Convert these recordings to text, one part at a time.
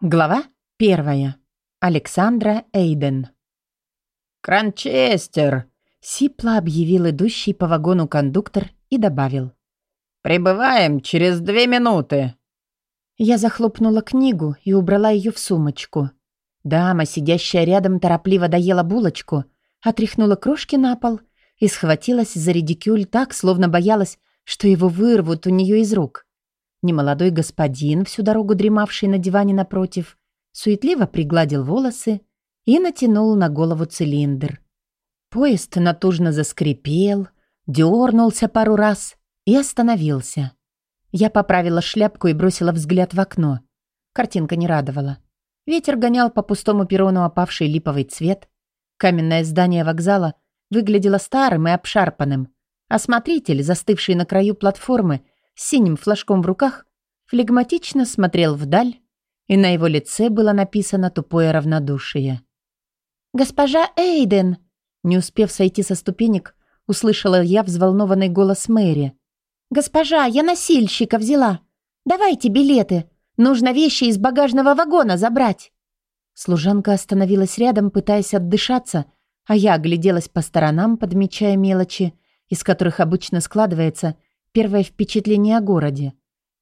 Глава первая. Александра Эйден. «Кранчестер!» — сипло объявил идущий по вагону кондуктор и добавил. «Прибываем через две минуты!» Я захлопнула книгу и убрала ее в сумочку. Дама, сидящая рядом, торопливо доела булочку, отряхнула крошки на пол и схватилась за редикюль так, словно боялась, что его вырвут у нее из рук. Немолодой господин, всю дорогу дремавший на диване напротив, суетливо пригладил волосы и натянул на голову цилиндр. Поезд натужно заскрипел, дернулся пару раз и остановился. Я поправила шляпку и бросила взгляд в окно. Картинка не радовала. Ветер гонял по пустому перрону опавший липовый цвет. Каменное здание вокзала выглядело старым и обшарпанным, а смотритель, застывший на краю платформы, синим флажком в руках, флегматично смотрел вдаль, и на его лице было написано тупое равнодушие. «Госпожа Эйден!» Не успев сойти со ступенек, услышала я взволнованный голос Мэри. «Госпожа, я носильщика взяла. Давайте билеты. Нужно вещи из багажного вагона забрать». Служанка остановилась рядом, пытаясь отдышаться, а я огляделась по сторонам, подмечая мелочи, из которых обычно складывается – Первое впечатление о городе.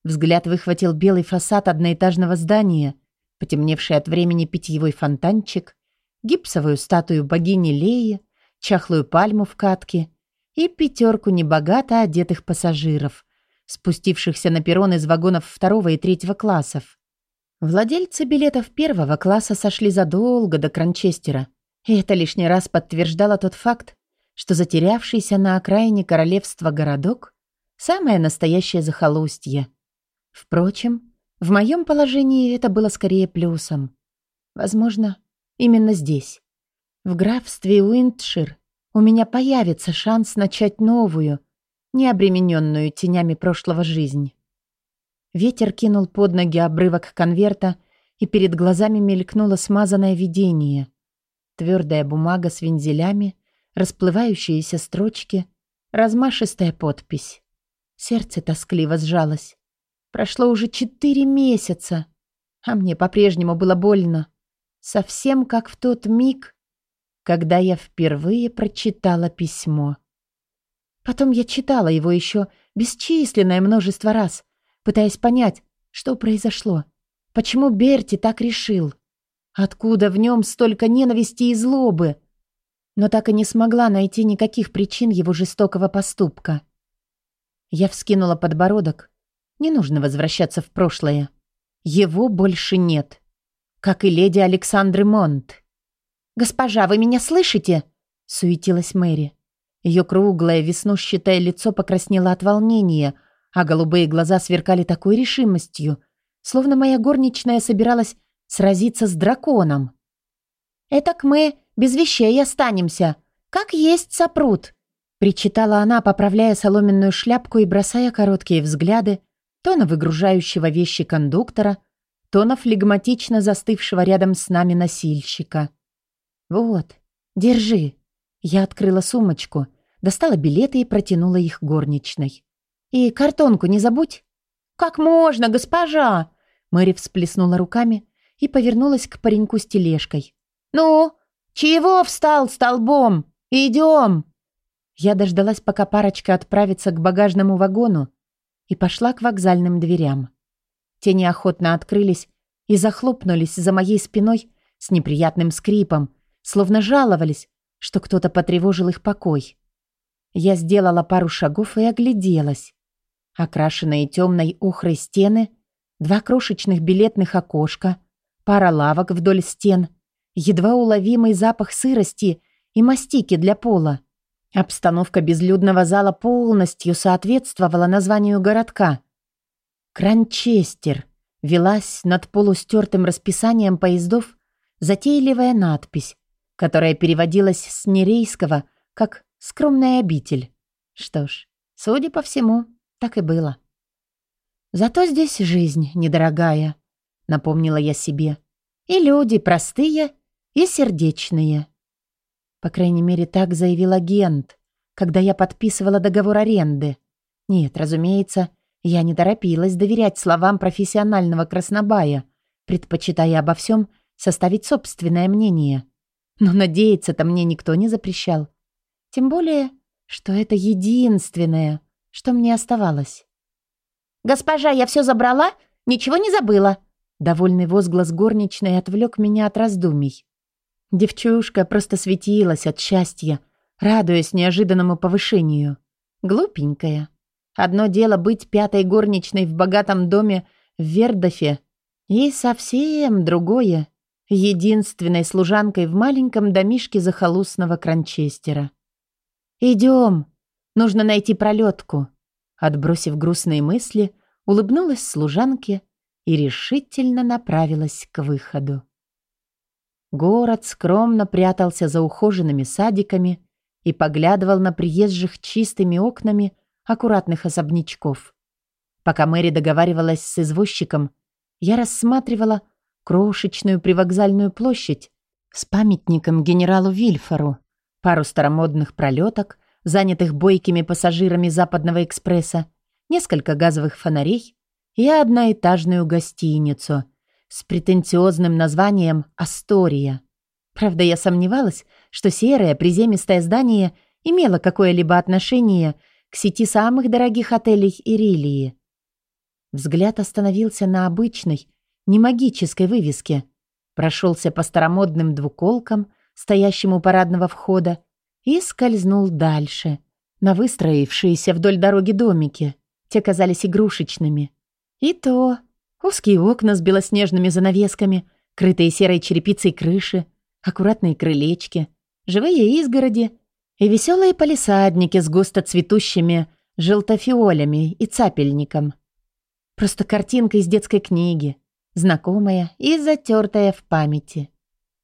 Взгляд выхватил белый фасад одноэтажного здания, потемневший от времени питьевой фонтанчик, гипсовую статую богини Леи, чахлую пальму в катке и пятерку небогато одетых пассажиров, спустившихся на перрон из вагонов второго и третьего классов. Владельцы билетов первого класса сошли задолго до Кранчестера, и это лишний раз подтверждало тот факт, что затерявшийся на окраине королевства городок Самое настоящее захолустье. Впрочем, в моем положении это было скорее плюсом. Возможно, именно здесь, в графстве Уинтшир, у меня появится шанс начать новую, не обремененную тенями прошлого жизнь. Ветер кинул под ноги обрывок конверта, и перед глазами мелькнуло смазанное видение. Твердая бумага с вензелями, расплывающиеся строчки, размашистая подпись. Сердце тоскливо сжалось. Прошло уже четыре месяца, а мне по-прежнему было больно. Совсем как в тот миг, когда я впервые прочитала письмо. Потом я читала его еще бесчисленное множество раз, пытаясь понять, что произошло, почему Берти так решил, откуда в нем столько ненависти и злобы, но так и не смогла найти никаких причин его жестокого поступка. Я вскинула подбородок. Не нужно возвращаться в прошлое. Его больше нет. Как и леди Александры Монт. «Госпожа, вы меня слышите?» — суетилась Мэри. Ее круглое, веснушчатое лицо покраснело от волнения, а голубые глаза сверкали такой решимостью, словно моя горничная собиралась сразиться с драконом. «Этак мы без вещей останемся. Как есть сопрут», Причитала она, поправляя соломенную шляпку и бросая короткие взгляды то на выгружающего вещи кондуктора, то на флегматично застывшего рядом с нами носильщика. «Вот, держи». Я открыла сумочку, достала билеты и протянула их горничной. «И картонку не забудь». «Как можно, госпожа?» Мэри всплеснула руками и повернулась к пареньку с тележкой. «Ну, чего встал столбом? Идем!» Я дождалась, пока парочка отправится к багажному вагону и пошла к вокзальным дверям. Те неохотно открылись и захлопнулись за моей спиной с неприятным скрипом, словно жаловались, что кто-то потревожил их покой. Я сделала пару шагов и огляделась. Окрашенные темной охрой стены, два крошечных билетных окошка, пара лавок вдоль стен, едва уловимый запах сырости и мастики для пола. Обстановка безлюдного зала полностью соответствовала названию городка. Кранчестер велась над полустертым расписанием поездов затейливая надпись, которая переводилась с нерейского как «скромная обитель». Что ж, судя по всему, так и было. «Зато здесь жизнь недорогая», — напомнила я себе. «И люди простые и сердечные». По крайней мере, так заявил агент, когда я подписывала договор аренды. Нет, разумеется, я не торопилась доверять словам профессионального краснобая, предпочитая обо всем составить собственное мнение. Но надеяться-то мне никто не запрещал. Тем более, что это единственное, что мне оставалось. «Госпожа, я все забрала? Ничего не забыла?» Довольный возглас горничной отвлек меня от раздумий. Девчушка просто светилась от счастья, радуясь неожиданному повышению. Глупенькая. Одно дело быть пятой горничной в богатом доме в Вердофе, и совсем другое — единственной служанкой в маленьком домишке захолустного Кранчестера. «Идем, нужно найти пролетку». Отбросив грустные мысли, улыбнулась служанке и решительно направилась к выходу. Город скромно прятался за ухоженными садиками и поглядывал на приезжих чистыми окнами аккуратных особнячков. Пока Мэри договаривалась с извозчиком, я рассматривала крошечную привокзальную площадь с памятником генералу Вильфору, пару старомодных пролеток, занятых бойкими пассажирами Западного экспресса, несколько газовых фонарей и одноэтажную гостиницу с претенциозным названием «Астория». Правда, я сомневалась, что серое приземистое здание имело какое-либо отношение к сети самых дорогих отелей Ирилии. Взгляд остановился на обычной, не магической вывеске. Прошелся по старомодным двуколкам, стоящим у парадного входа, и скользнул дальше, на выстроившиеся вдоль дороги домики. Те казались игрушечными. И то узкие окна с белоснежными занавесками, крытые серой черепицей крыши, аккуратные крылечки, живые изгороди и веселые палисадники с густо цветущими желтофиолями и цапельником — Просто картинка из детской книги, знакомая и затертая в памяти.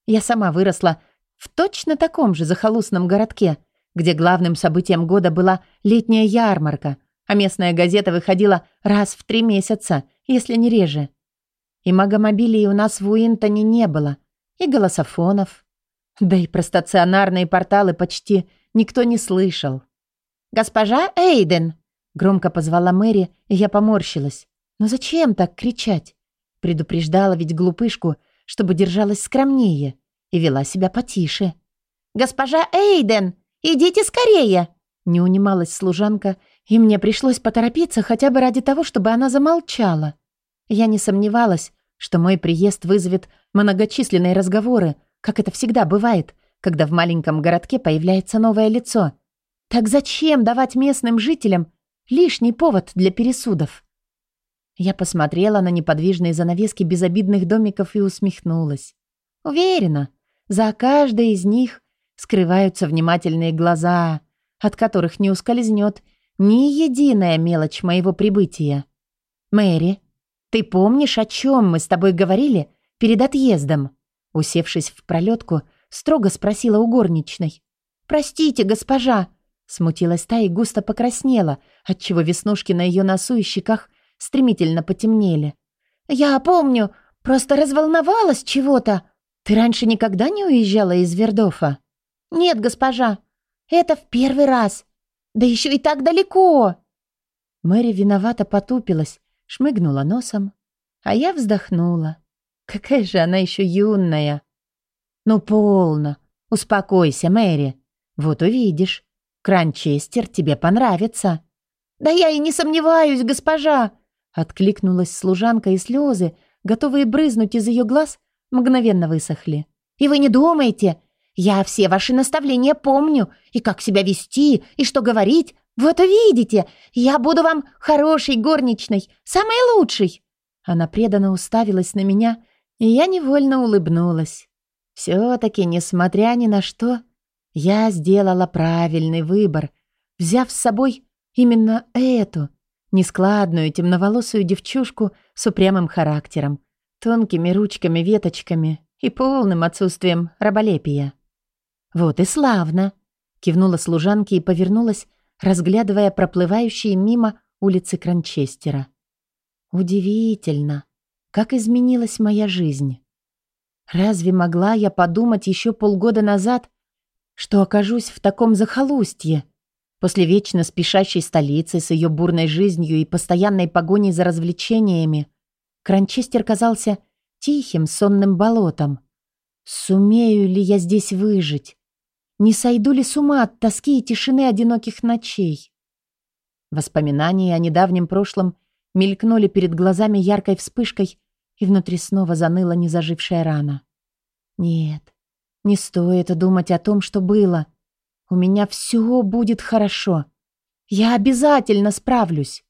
Я сама выросла в точно таком же захолустном городке, где главным событием года была летняя ярмарка, а местная газета выходила раз в три месяца, если не реже. И магомобилей у нас в Уинтоне не было, и голософонов. Да и про стационарные порталы почти никто не слышал. «Госпожа Эйден!» — громко позвала Мэри, и я поморщилась. Но зачем так кричать? Предупреждала ведь глупышку, чтобы держалась скромнее и вела себя потише. «Госпожа Эйден, идите скорее!» Не унималась служанка, и мне пришлось поторопиться хотя бы ради того, чтобы она замолчала. Я не сомневалась, что мой приезд вызовет многочисленные разговоры, как это всегда бывает, когда в маленьком городке появляется новое лицо. Так зачем давать местным жителям лишний повод для пересудов? Я посмотрела на неподвижные занавески безобидных домиков и усмехнулась. Уверена, за каждой из них скрываются внимательные глаза, от которых не ускользнет ни единая мелочь моего прибытия. «Мэри, ты помнишь, о чем мы с тобой говорили перед отъездом?» Усевшись в пролетку, строго спросила у горничной. «Простите, госпожа!» Смутилась та и густо покраснела, отчего веснушки на ее носу и щеках стремительно потемнели. «Я помню, просто разволновалась чего-то. Ты раньше никогда не уезжала из Вердофа?» «Нет, госпожа, это в первый раз. Да еще и так далеко!» Мэри виновато потупилась, шмыгнула носом, а я вздохнула. Какая же она еще юная. «Ну, полно. Успокойся, Мэри. Вот увидишь. Кранчестер тебе понравится». «Да я и не сомневаюсь, госпожа. Откликнулась служанка, и слезы, готовые брызнуть из ее глаз, мгновенно высохли. «И вы не думаете? Я все ваши наставления помню, и как себя вести, и что говорить. Вот увидите, я буду вам хорошей горничной, самой лучшей!» Она преданно уставилась на меня, и я невольно улыбнулась. Все-таки, несмотря ни на что, я сделала правильный выбор, взяв с собой именно эту — Нескладную, темноволосую девчушку с упрямым характером, тонкими ручками-веточками и полным отсутствием раболепия. «Вот и славно!» — кивнула служанке и повернулась, разглядывая проплывающие мимо улицы Кранчестера. «Удивительно, как изменилась моя жизнь. Разве могла я подумать еще полгода назад, что окажусь в таком захолустье?» После вечно спешащей столицы с ее бурной жизнью и постоянной погоней за развлечениями, Кранчестер казался тихим сонным болотом. Сумею ли я здесь выжить? Не сойду ли с ума от тоски и тишины одиноких ночей? Воспоминания о недавнем прошлом мелькнули перед глазами яркой вспышкой, и внутри снова заныла незажившая рана. Нет, не стоит думать о том, что было. У меня все будет хорошо. Я обязательно справлюсь.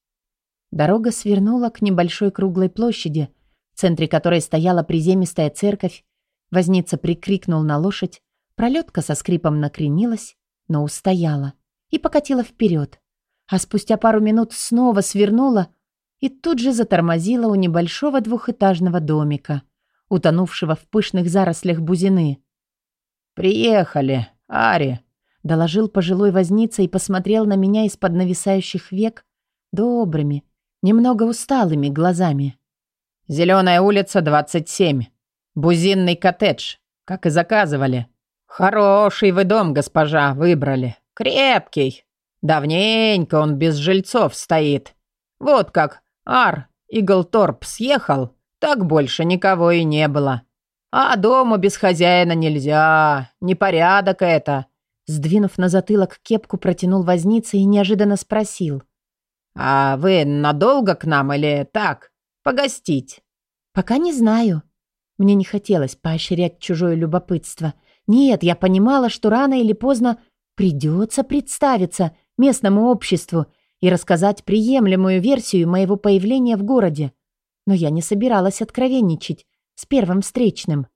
Дорога свернула к небольшой круглой площади, в центре которой стояла приземистая церковь. Возница прикрикнул на лошадь, пролетка со скрипом накренилась, но устояла и покатила вперед. А спустя пару минут снова свернула и тут же затормозила у небольшого двухэтажного домика, утонувшего в пышных зарослях бузины. «Приехали, Ари», — доложил пожилой возница и посмотрел на меня из-под нависающих век добрыми, немного усталыми глазами. «Зеленая улица, 27. Бузинный коттедж, как и заказывали. Хороший вы дом, госпожа, выбрали. Крепкий. Давненько он без жильцов стоит. Вот как Ар Иглторп съехал, так больше никого и не было. А дому без хозяина нельзя, непорядок это». Сдвинув на затылок кепку, протянул возница и неожиданно спросил. «А вы надолго к нам или так, погостить?» «Пока не знаю». Мне не хотелось поощрять чужое любопытство. Нет, я понимала, что рано или поздно придется представиться местному обществу и рассказать приемлемую версию моего появления в городе. Но я не собиралась откровенничать с первым встречным.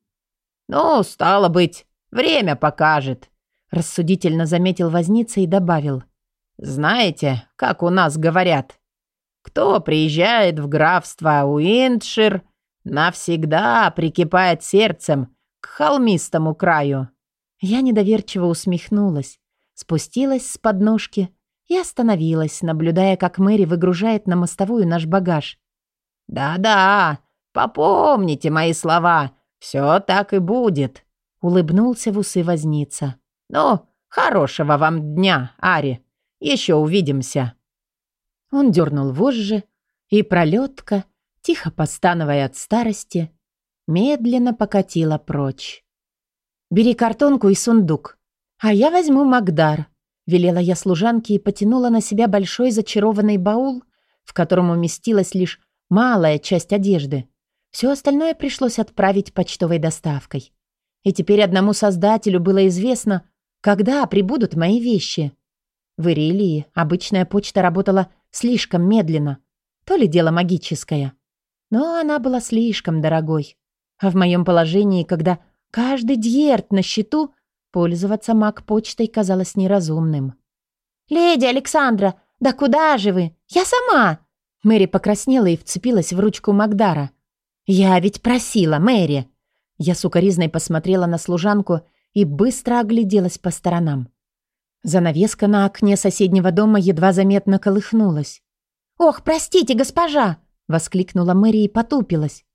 «Ну, стало быть, время покажет», — рассудительно заметил возница и добавил. «Знаете, как у нас говорят, кто приезжает в графство Уиндшир, навсегда прикипает сердцем к холмистому краю». Я недоверчиво усмехнулась, спустилась с подножки и остановилась, наблюдая, как Мэри выгружает на мостовую наш багаж. «Да-да, попомните мои слова, все так и будет», — улыбнулся в усы возница. «Ну, хорошего вам дня, Ари, еще увидимся». Он дернул вожжи, и пролетка, тихо постановая от старости, медленно покатила прочь. «Бери картонку и сундук, а я возьму Магдар», велела я служанке и потянула на себя большой зачарованный баул, в котором уместилась лишь малая часть одежды. Все остальное пришлось отправить почтовой доставкой. И теперь одному создателю было известно, когда прибудут мои вещи. В Ирилии обычная почта работала слишком медленно. То ли дело магическое. Но она была слишком дорогой. А в моем положении, когда каждый дьерт на счету, пользоваться маг-почтой казалось неразумным. «Леди Александра, да куда же вы? Я сама!» Мэри покраснела и вцепилась в ручку Магдара. «Я ведь просила, Мэри!» Я сукоризной посмотрела на служанку и быстро огляделась по сторонам. Занавеска на окне соседнего дома едва заметно колыхнулась. «Ох, простите, госпожа!» — воскликнула Мэри и потупилась.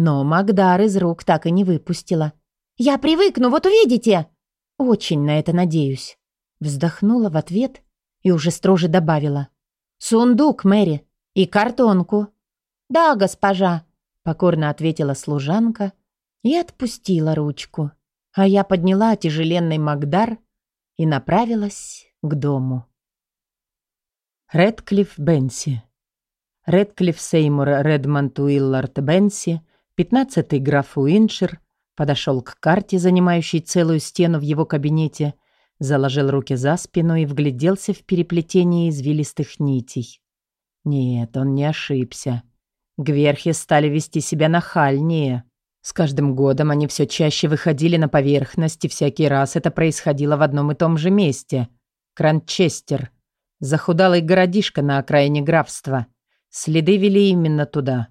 Но Магдар из рук так и не выпустила. «Я привыкну, вот увидите!» «Очень на это надеюсь». Вздохнула в ответ и уже строже добавила. «Сундук, Мэри, «И картонку». «Да, госпожа», — покорно ответила служанка и отпустила ручку. А я подняла тяжеленный Магдар и направилась к дому. Редклифф Бенси Редклифф Сеймур Редмонд Уиллард Бенси, пятнадцатый граф Уиншир, подошел к карте, занимающей целую стену в его кабинете, заложил руки за спину и вгляделся в переплетение извилистых нитей. Нет, он не ошибся. Гверхи стали вести себя нахальнее. С каждым годом они все чаще выходили на поверхность, и всякий раз это происходило в одном и том же месте. Кранчестер. Захудалый городишко на окраине графства. Следы вели именно туда.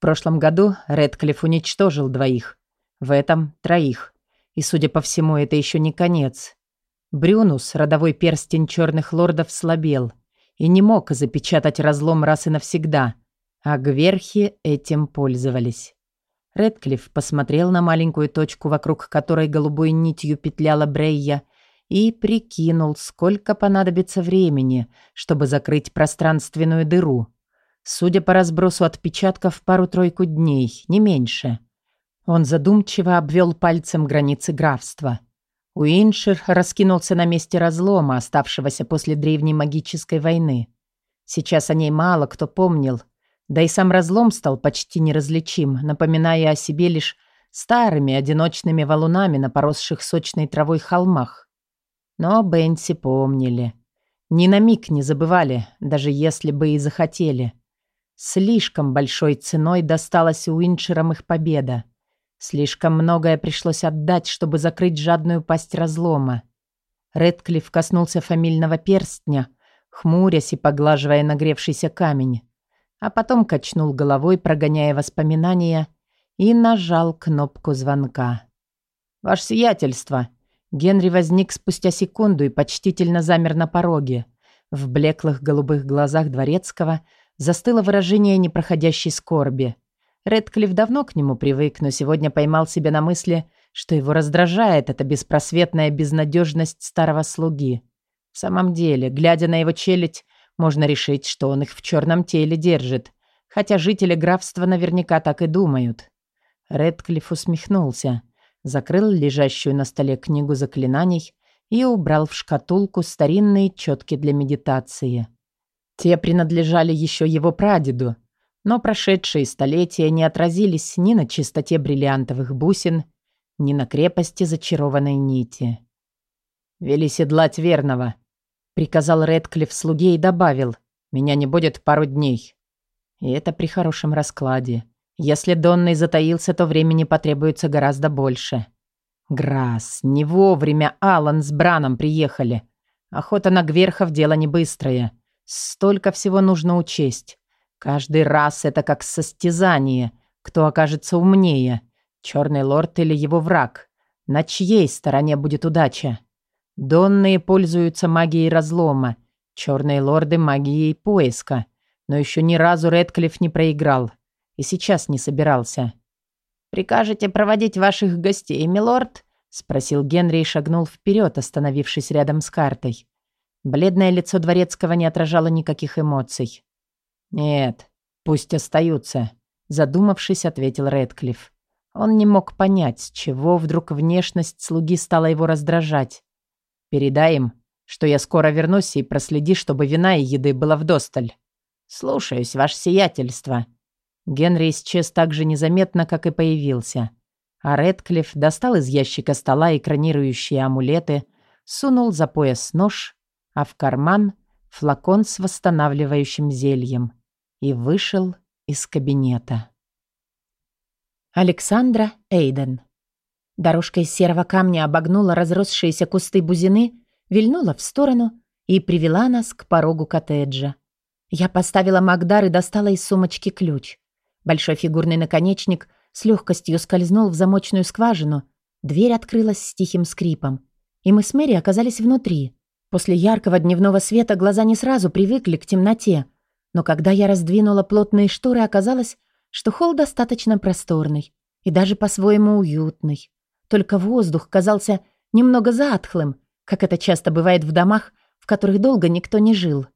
Прошлом году Редклифф уничтожил двоих. В этом – троих. И, судя по всему, это еще не конец. Брюнус, родовой перстень черных лордов, слабел – и не мог запечатать разлом раз и навсегда, а гверхи этим пользовались. Редклифф посмотрел на маленькую точку, вокруг которой голубой нитью петляла Брейя, и прикинул, сколько понадобится времени, чтобы закрыть пространственную дыру. Судя по разбросу отпечатков, пару-тройку дней, не меньше. Он задумчиво обвел пальцем границы графства. Уиншир раскинулся на месте разлома, оставшегося после древней магической войны. Сейчас о ней мало кто помнил, да и сам разлом стал почти неразличим, напоминая о себе лишь старыми одиночными валунами на поросших сочной травой холмах. Но Бенси помнили. Ни на миг не забывали, даже если бы и захотели. Слишком большой ценой досталась Уиншерам их победа. Слишком многое пришлось отдать, чтобы закрыть жадную пасть разлома. Редклифф коснулся фамильного перстня, хмурясь и поглаживая нагревшийся камень. А потом качнул головой, прогоняя воспоминания, и нажал кнопку звонка. «Ваше сиятельство!» Генри возник спустя секунду и почтительно замер на пороге. В блеклых голубых глазах дворецкого застыло выражение непроходящей скорби. Редклифф давно к нему привык, но сегодня поймал себя на мысли, что его раздражает эта беспросветная безнадежность старого слуги. В самом деле, глядя на его челядь, можно решить, что он их в черном теле держит, хотя жители графства наверняка так и думают. Редклифф усмехнулся закрыл лежащую на столе книгу заклинаний и убрал в шкатулку старинные четки для медитации. Те принадлежали еще его прадеду, но прошедшие столетия не отразились ни на чистоте бриллиантовых бусин, ни на крепости зачарованной нити. «Вели седлать верного», — приказал Редклифф слуге и добавил, «меня не будет пару дней». И это при хорошем раскладе. Если Донный затаился, то времени потребуется гораздо больше. Грасс, не вовремя Алан с Браном приехали. Охота на Гверхов дело не быстрое. Столько всего нужно учесть. Каждый раз это как состязание. Кто окажется умнее? Черный лорд или его враг? На чьей стороне будет удача? Донные пользуются магией разлома. Черные лорды – магией поиска. Но еще ни разу Редклифф не проиграл и сейчас не собирался. «Прикажете проводить ваших гостей, милорд?» — спросил Генри и шагнул вперед, остановившись рядом с картой. Бледное лицо Дворецкого не отражало никаких эмоций. «Нет, пусть остаются», — задумавшись, ответил Рэдклифф. Он не мог понять, с чего вдруг внешность слуги стала его раздражать. «Передай им, что я скоро вернусь и проследи, чтобы вина и еды было вдосталь». «Слушаюсь, ваше сиятельство», Генри исчез так же незаметно, как и появился. А Редклифф достал из ящика стола экранирующие амулеты, сунул за пояс нож, а в карман флакон с восстанавливающим зельем и вышел из кабинета. Александра Эйден. Дорожка из серого камня обогнула разросшиеся кусты бузины, вильнула в сторону и привела нас к порогу коттеджа. Я поставила Магдар и достала из сумочки ключ. Большой фигурный наконечник с легкостью скользнул в замочную скважину. Дверь открылась с тихим скрипом. И мы с Мэри оказались внутри. После яркого дневного света глаза не сразу привыкли к темноте. Но когда я раздвинула плотные шторы, оказалось, что холл достаточно просторный и даже по-своему уютный. Только воздух казался немного затхлым, как это часто бывает в домах, в которых долго никто не жил.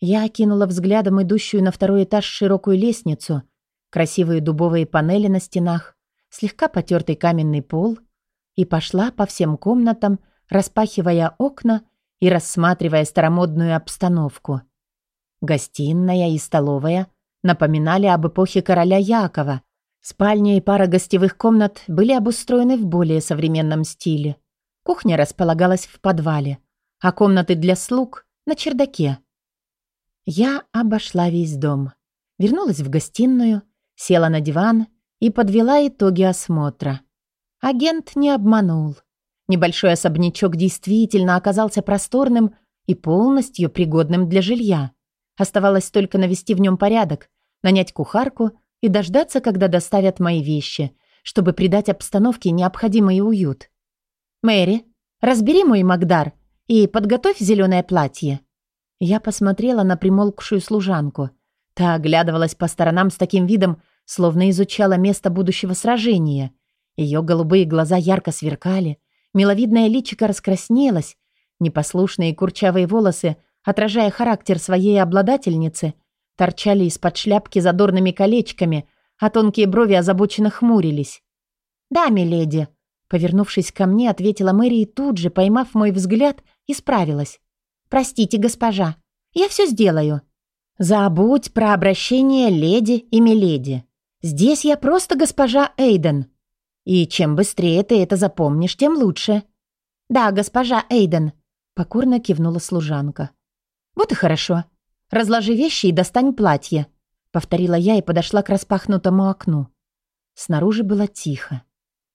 Я окинула взглядом идущую на второй этаж широкую лестницу красивые дубовые панели на стенах, слегка потертый каменный пол и пошла по всем комнатам, распахивая окна и рассматривая старомодную обстановку. Гостиная и столовая напоминали об эпохе короля Якова. Спальня и пара гостевых комнат были обустроены в более современном стиле. Кухня располагалась в подвале, а комнаты для слуг — на чердаке. Я обошла весь дом. Вернулась в гостиную села на диван и подвела итоги осмотра. Агент не обманул. Небольшой особнячок действительно оказался просторным и полностью пригодным для жилья. Оставалось только навести в нем порядок, нанять кухарку и дождаться, когда доставят мои вещи, чтобы придать обстановке необходимый уют. «Мэри, разбери мой Магдар и подготовь зеленое платье». Я посмотрела на примолкшую служанку. Та оглядывалась по сторонам с таким видом, словно изучала место будущего сражения. Ее голубые глаза ярко сверкали, миловидное личико раскраснелось, непослушные курчавые волосы, отражая характер своей обладательницы, торчали из-под шляпки задорными колечками, а тонкие брови озабоченно хмурились. «Да, миледи», — повернувшись ко мне, ответила Мэри и тут же, поймав мой взгляд, исправилась. «Простите, госпожа, я все сделаю». «Забудь про обращение леди и миледи. Здесь я просто госпожа Эйден. И чем быстрее ты это запомнишь, тем лучше». «Да, госпожа Эйден», — покорно кивнула служанка. «Вот и хорошо. Разложи вещи и достань платье», — повторила я и подошла к распахнутому окну. Снаружи было тихо.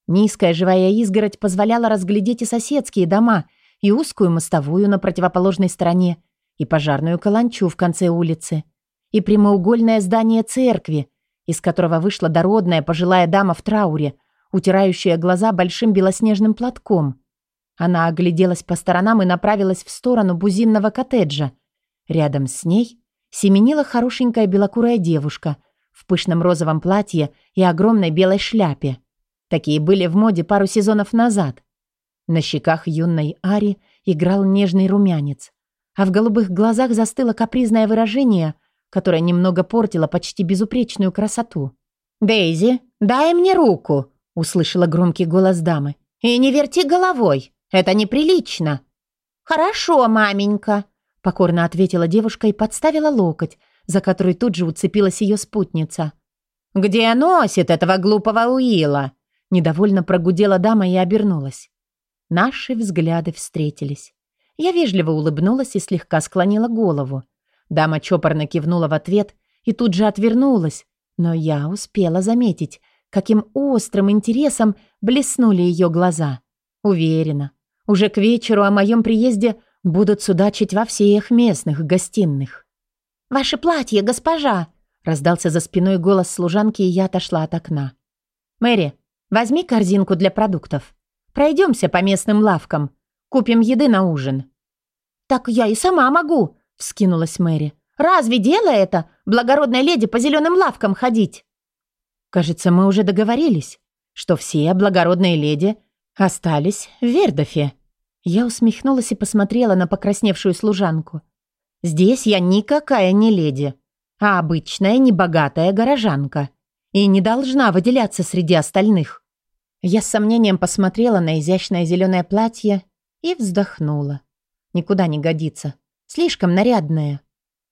Низкая живая изгородь позволяла разглядеть и соседские дома, и узкую мостовую на противоположной стороне, и пожарную каланчу в конце улицы, и прямоугольное здание церкви, из которого вышла дородная пожилая дама в трауре, утирающая глаза большим белоснежным платком. Она огляделась по сторонам и направилась в сторону бузинного коттеджа. Рядом с ней семенила хорошенькая белокурая девушка в пышном розовом платье и огромной белой шляпе. Такие были в моде пару сезонов назад. На щеках юной Ари играл нежный румянец, а в голубых глазах застыло капризное выражение, которое немного портило почти безупречную красоту. «Дейзи, дай мне руку!» — услышала громкий голос дамы. «И не верти головой, это неприлично!» «Хорошо, маменька!» — покорно ответила девушка и подставила локоть, за который тут же уцепилась ее спутница. «Где носит этого глупого Уилла?» Недовольно прогудела дама и обернулась. Наши взгляды встретились. Я вежливо улыбнулась и слегка склонила голову. Дама чопорно кивнула в ответ и тут же отвернулась, но я успела заметить, каким острым интересом блеснули ее глаза. Уверена, уже к вечеру о моем приезде будут судачить во всех местных гостиных. «Ваше платье, госпожа!» раздался за спиной голос служанки, и я отошла от окна. «Мэри, возьми корзинку для продуктов. Пройдемся по местным лавкам. Купим еды на ужин». «Так я и сама могу», — вскинулась Мэри. «Разве дело это, благородной леди по зеленым лавкам ходить?» «Кажется, мы уже договорились, что все благородные леди остались в Вердофе». Я усмехнулась и посмотрела на покрасневшую служанку. «Здесь я никакая не леди, а обычная небогатая горожанка и не должна выделяться среди остальных. Я с сомнением посмотрела на изящное зеленое платье и вздохнула. Никуда не годится. Слишком нарядное.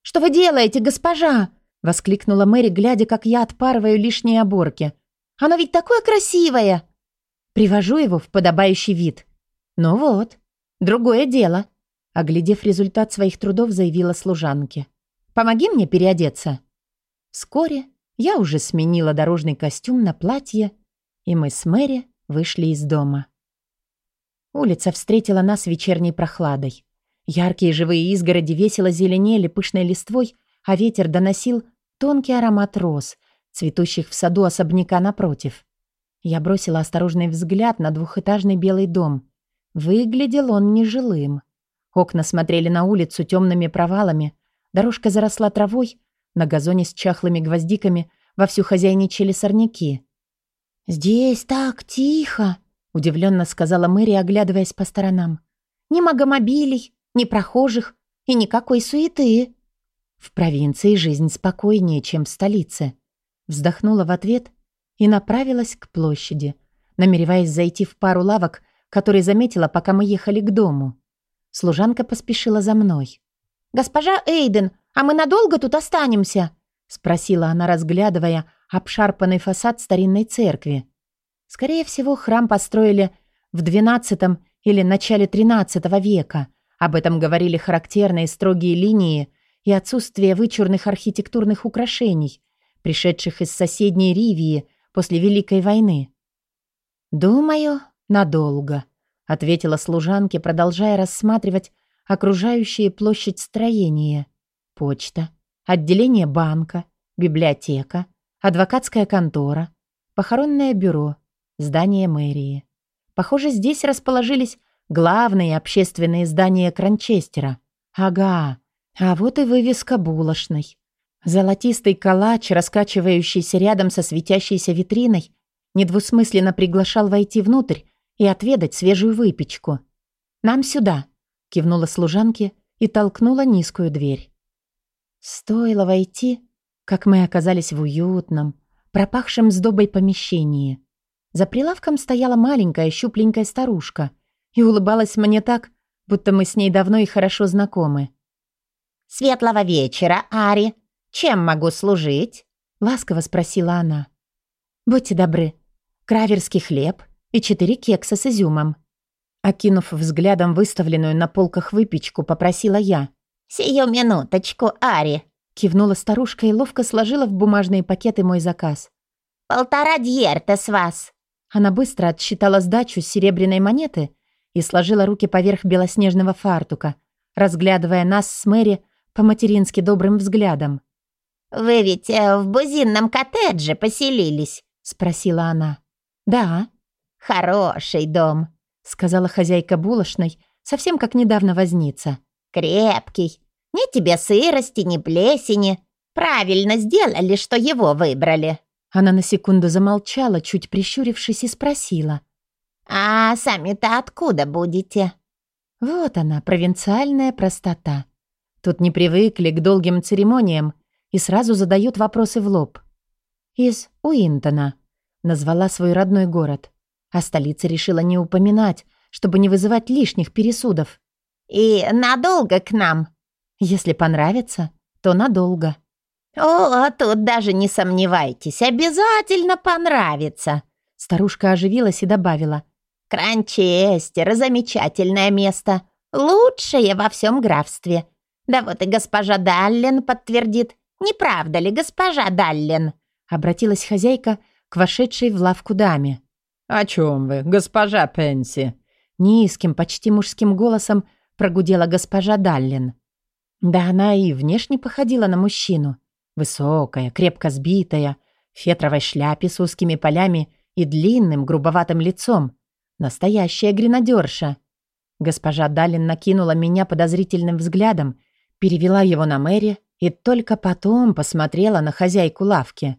«Что вы делаете, госпожа?» — воскликнула Мэри, глядя, как я отпарываю лишние оборки. «Оно ведь такое красивое!» Привожу его в подобающий вид. «Ну вот, другое дело», — оглядев результат своих трудов, заявила служанке. «Помоги мне переодеться». Вскоре я уже сменила дорожный костюм на платье и мы с Мэри вышли из дома. Улица встретила нас вечерней прохладой. Яркие живые изгороди весело зеленели пышной листвой, а ветер доносил тонкий аромат роз, цветущих в саду особняка напротив. Я бросила осторожный взгляд на двухэтажный белый дом. Выглядел он нежилым. Окна смотрели на улицу темными провалами, дорожка заросла травой, на газоне с чахлыми гвоздиками вовсю хозяйничали сорняки. «Здесь так тихо», — удивленно сказала Мэри, оглядываясь по сторонам. «Ни магомобилей, ни прохожих и никакой суеты». «В провинции жизнь спокойнее, чем в столице», — вздохнула в ответ и направилась к площади, намереваясь зайти в пару лавок, которые заметила, пока мы ехали к дому. Служанка поспешила за мной. «Госпожа Эйден, а мы надолго тут останемся?» — спросила она, разглядывая обшарпанный фасад старинной церкви. Скорее всего, храм построили в XII или начале XIII века. Об этом говорили характерные строгие линии и отсутствие вычурных архитектурных украшений, пришедших из соседней Ривии после Великой войны. «Думаю, надолго», — ответила служанке, продолжая рассматривать окружающие площадь строения. Почта, отделение банка, библиотека, адвокатская контора, похоронное бюро, здание мэрии. Похоже, здесь расположились главные общественные здания Кранчестера. Ага, а вот и вывеска булочной. Золотистый калач, раскачивающийся рядом со светящейся витриной, недвусмысленно приглашал войти внутрь и отведать свежую выпечку. «Нам сюда», — кивнула служанке и толкнула низкую дверь. Стоило войти, как мы оказались в уютном, пропахшем сдобой помещении. За прилавком стояла маленькая щупленькая старушка и улыбалась мне так, будто мы с ней давно и хорошо знакомы. «Светлого вечера, Ари! Чем могу служить?» — ласково спросила она. «Будьте добры, краверский хлеб и четыре кекса с изюмом». Окинув взглядом выставленную на полках выпечку, попросила я. «Сию минуточку, Ари!» Кивнула старушка и ловко сложила в бумажные пакеты мой заказ. «Полтора дьерта с вас!» Она быстро отсчитала сдачу с серебряной монеты и сложила руки поверх белоснежного фартука, разглядывая нас с Мэри по-матерински добрым взглядом. «Вы ведь э, в бузинном коттедже поселились?» — спросила она. «Да». «Хороший дом», — сказала хозяйка булочной, совсем как недавно возница. «Крепкий. Ни тебе сырости, ни плесени. Правильно сделали, что его выбрали». Она на секунду замолчала, чуть прищурившись, и спросила. «А сами-то откуда будете?» Вот она, провинциальная простота. Тут не привыкли к долгим церемониям и сразу задают вопросы в лоб. «Из Уинтона», — назвала свой родной город. А столица решила не упоминать, чтобы не вызывать лишних пересудов. «И надолго к нам?» «Если понравится, то надолго». «О, тут даже не сомневайтесь, обязательно понравится!» Старушка оживилась и добавила. «Кранчестер — замечательное место, лучшее во всем графстве. Да вот и госпожа Даллен подтвердит. Не правда ли, госпожа Даллен?» Обратилась хозяйка к вошедшей в лавку даме. «О чем вы, госпожа Пенси?» Низким, почти мужским голосом прогудела госпожа Даллен. Да она и внешне походила на мужчину. Высокая, крепко сбитая, в фетровой шляпе с узкими полями и длинным, грубоватым лицом. Настоящая гренадерша. Госпожа Далин накинула меня подозрительным взглядом, перевела его на Мэри и только потом посмотрела на хозяйку лавки.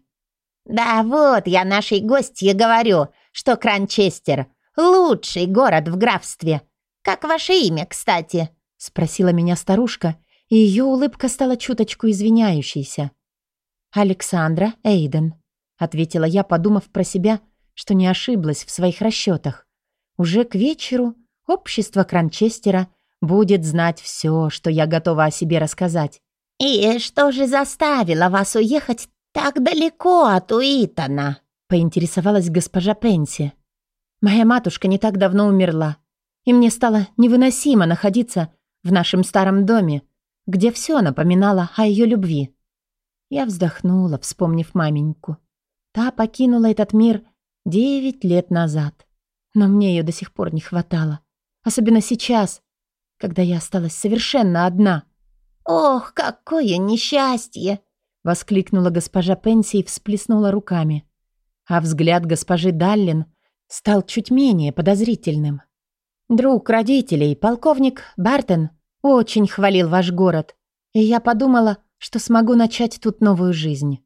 «Да вот, я нашей гостье говорю, что Кранчестер — лучший город в графстве. Как ваше имя, кстати?» — спросила меня старушка, и ее улыбка стала чуточку извиняющейся. «Александра Эйден», — ответила я, подумав про себя, что не ошиблась в своих расчетах. Уже к вечеру общество Кранчестера будет знать все, что я готова о себе рассказать. «И что же заставило вас уехать так далеко от Уитона?» — поинтересовалась госпожа Пенси. «Моя матушка не так давно умерла, и мне стало невыносимо находиться в нашем старом доме, где все напоминало о ее любви. Я вздохнула, вспомнив маменьку. Та покинула этот мир девять лет назад. Но мне ее до сих пор не хватало. Особенно сейчас, когда я осталась совершенно одна. «Ох, какое несчастье!» — воскликнула госпожа Пенси и всплеснула руками. А взгляд госпожи Даллин стал чуть менее подозрительным. «Друг родителей, полковник Бартен, очень хвалил ваш город, и я подумала, что смогу начать тут новую жизнь».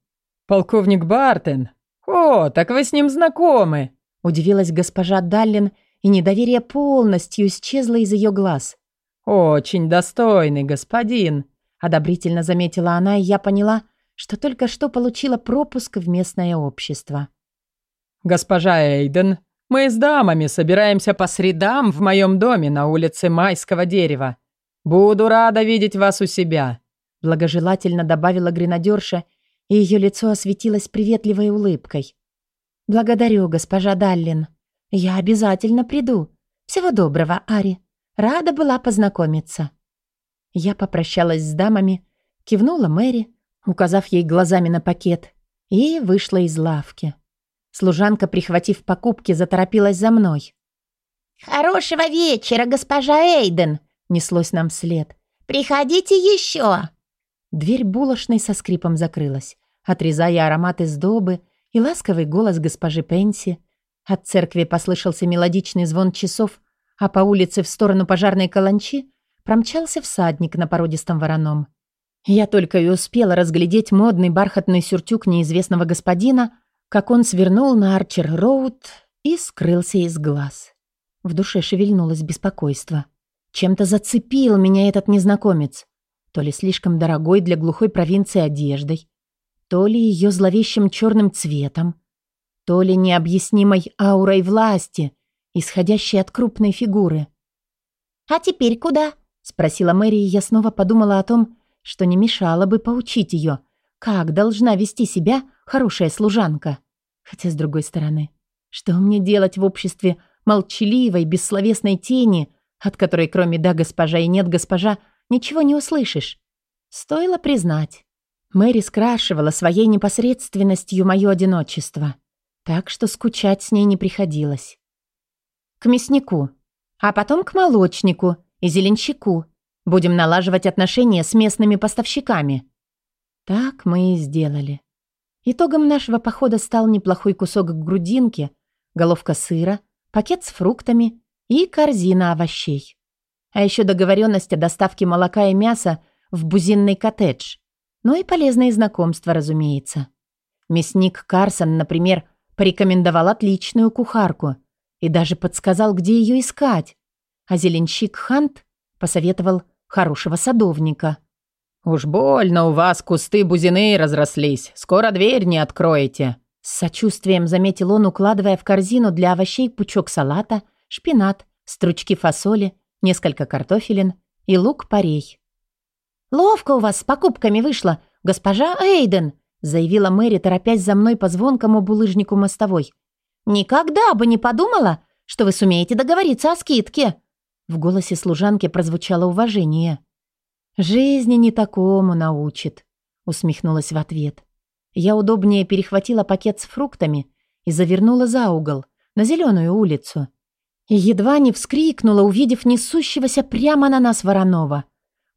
«Полковник Бартен? О, так вы с ним знакомы!» Удивилась госпожа Даллин, и недоверие полностью исчезло из ее глаз. «Очень достойный господин», — одобрительно заметила она, и я поняла, что только что получила пропуск в местное общество. «Госпожа Эйден, мы с дамами собираемся по средам в моем доме на улице Майского дерева. Буду рада видеть вас у себя. Благожелательно добавила гренадерша, и ее лицо осветилось приветливой улыбкой. «Благодарю, госпожа Даллин. Я обязательно приду. Всего доброго, Ари. Рада была познакомиться». Я попрощалась с дамами, кивнула Мэри, указав ей глазами на пакет, и вышла из лавки. Служанка, прихватив покупки, заторопилась за мной. «Хорошего вечера, госпожа Эйден!» — неслось нам вслед. «Приходите еще!» Дверь булочной со скрипом закрылась, отрезая аромат из добы и ласковый голос госпожи Пенси. От церкви послышался мелодичный звон часов, а по улице в сторону пожарной каланчи промчался всадник на породистом вороном. Я только и успела разглядеть модный бархатный сюртюк неизвестного господина, как он свернул на Арчер-Роуд и скрылся из глаз. В душе шевельнулось беспокойство. Чем-то зацепил меня этот незнакомец. То ли слишком дорогой для глухой провинции одеждой, то ли ее зловещим черным цветом. то ли необъяснимой аурой власти, исходящей от крупной фигуры. «А теперь куда?» — спросила Мэри, и я снова подумала о том, что не мешало бы поучить ее, как должна вести себя хорошая служанка. Хотя, с другой стороны, что мне делать в обществе молчаливой, бессловесной тени, от которой кроме «да, госпожа» и «нет, госпожа» ничего не услышишь? Стоило признать. Мэри скрашивала своей непосредственностью мое одиночество, так что скучать с ней не приходилось. К мяснику, а потом к молочнику и зеленщику. Будем налаживать отношения с местными поставщиками. Так мы и сделали. Итогом нашего похода стал неплохой кусок грудинки, головка сыра, пакет с фруктами и корзина овощей. А еще договоренность о доставке молока и мяса в бузинный коттедж. Ну и полезные знакомства, разумеется. Мясник Карсон, например, порекомендовал отличную кухарку и даже подсказал, где ее искать. А зеленщик Хант посоветовал хорошего садовника. «Уж больно у вас кусты бузины разрослись. Скоро дверь не откроете». С сочувствием заметил он, укладывая в корзину для овощей пучок салата, шпинат, стручки фасоли, несколько картофелин и лук-порей. «Ловко у вас с покупками вышло, госпожа Эйден», заявила Мэри, торопясь за мной по звонкому булыжнику мостовой. «Никогда бы не подумала, что вы сумеете договориться о скидке». В голосе служанки прозвучало уважение. «Жизни не такому научит», — усмехнулась в ответ. Я удобнее перехватила пакет с фруктами и завернула за угол, на зеленую улицу. И едва не вскрикнула, увидев несущегося прямо на нас Воронова.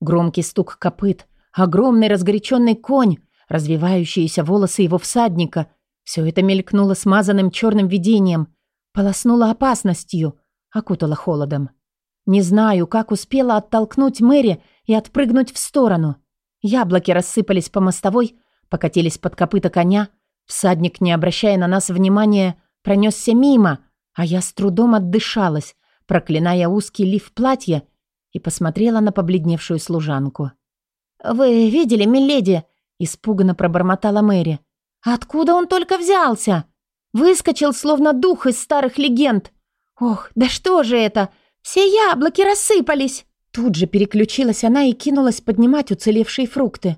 Громкий стук копыт, огромный разгоряченный конь, развивающиеся волосы его всадника — все это мелькнуло смазанным черным видением, полоснуло опасностью, окутало холодом. Не знаю, как успела оттолкнуть Мэри и отпрыгнуть в сторону. Яблоки рассыпались по мостовой, покатились под копыта коня. Всадник, не обращая на нас внимания, пронесся мимо, а я с трудом отдышалась, проклиная узкий лиф платья, и посмотрела на побледневшую служанку. «Вы видели, миледи?» — испуганно пробормотала Мэри. «Откуда он только взялся? Выскочил, словно дух из старых легенд. Ох, да что же это? Все яблоки рассыпались!» Тут же переключилась она и кинулась поднимать уцелевшие фрукты.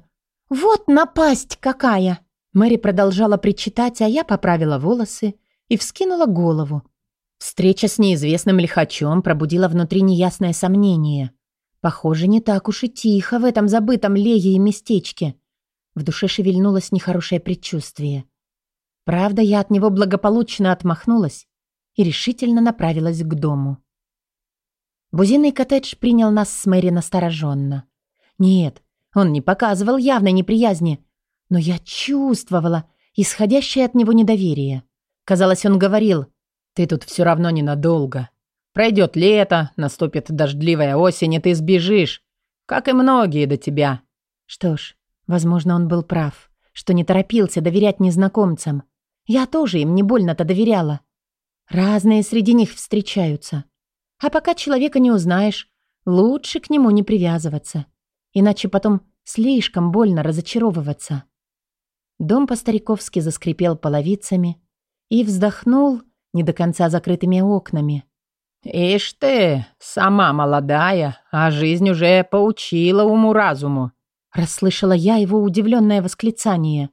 «Вот напасть какая!» Мэри продолжала причитать, а я поправила волосы и вскинула голову. Встреча с неизвестным лихачом пробудила внутри неясное сомнение. Похоже, не так уж и тихо в этом забытом лее и местечке. В душе шевельнулось нехорошее предчувствие. Правда, я от него благополучно отмахнулась и решительно направилась к дому. Бузиный коттедж принял нас с Мэри настороженно. Нет, он не показывал явной неприязни, но я чувствовала исходящее от него недоверие. Казалось, он говорил, «Ты тут все равно ненадолго. Пройдет лето, наступит дождливая осень, и ты сбежишь, как и многие до тебя». Что ж, возможно, он был прав, что не торопился доверять незнакомцам. Я тоже им не больно-то доверяла. Разные среди них встречаются. А пока человека не узнаешь, лучше к нему не привязываться. Иначе потом слишком больно разочаровываться. Дом по-стариковски заскрипел половицами и вздохнул не до конца закрытыми окнами. «Ишь ты, сама молодая, а жизнь уже поучила уму-разуму», расслышала я его удивленное восклицание.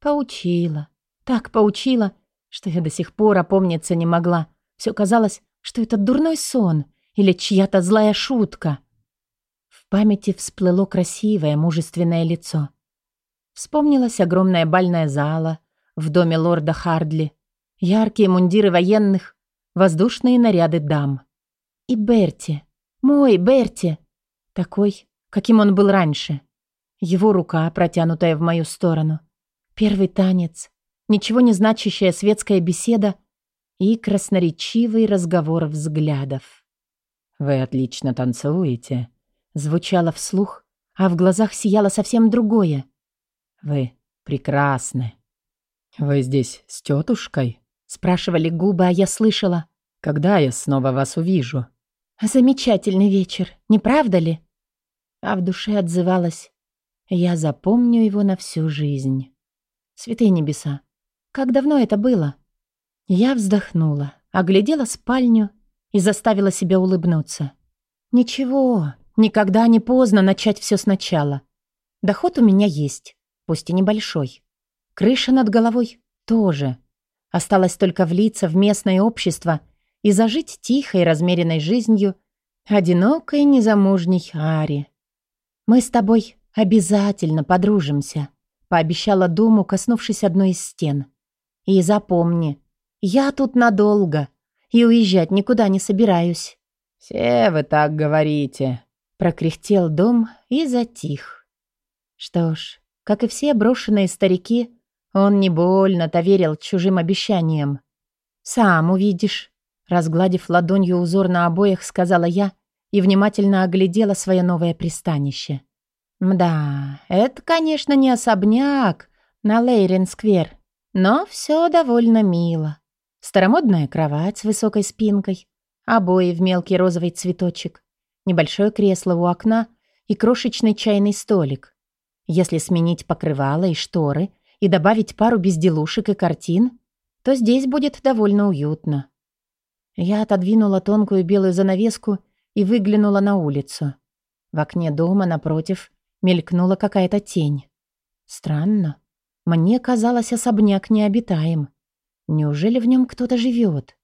«Поучила. Так поучила, что я до сих пор опомниться не могла. Все казалось, что это дурной сон или чья-то злая шутка. В памяти всплыло красивое, мужественное лицо. Вспомнилась огромная бальная зала в доме лорда Хардли, яркие мундиры военных, воздушные наряды дам. И Берти, мой Берти, такой, каким он был раньше. Его рука, протянутая в мою сторону. Первый танец, ничего не значащая светская беседа и красноречивый разговор взглядов. «Вы отлично танцуете», — звучало вслух, а в глазах сияло совсем другое. «Вы прекрасны». «Вы здесь с тетушкой?» — спрашивали губы, а я слышала. «Когда я снова вас увижу?» «Замечательный вечер, не правда ли?» А в душе отзывалась. «Я запомню его на всю жизнь». Святые небеса, как давно это было? Я вздохнула, оглядела спальню и заставила себя улыбнуться. Ничего, никогда не поздно начать все сначала. Доход у меня есть, пусть и небольшой. Крыша над головой тоже. Осталось только влиться в местное общество и зажить тихой, размеренной жизнью одинокой, незамужней Ари. Мы с тобой обязательно подружимся, пообещала Думу, коснувшись одной из стен. И запомни, я тут надолго и уезжать никуда не собираюсь. Все вы так говорите, прокряхтел дом и затих. Что ж, как и все брошенные старики, он не больно-то верил чужим обещаниям. «Сам увидишь», — разгладив ладонью узор на обоях, сказала я и внимательно оглядела свое новое пристанище. «Мда, это, конечно, не особняк на Лейрен-сквер, но все довольно мило. Старомодная кровать с высокой спинкой, обои в мелкий розовый цветочек, небольшое кресло у окна и крошечный чайный столик. Если сменить покрывало и шторы — и добавить пару безделушек и картин, то здесь будет довольно уютно. Я отодвинула тонкую белую занавеску и выглянула на улицу. В окне дома напротив мелькнула какая-то тень. Странно. Мне казалось, особняк необитаем. Неужели в нем кто-то живет?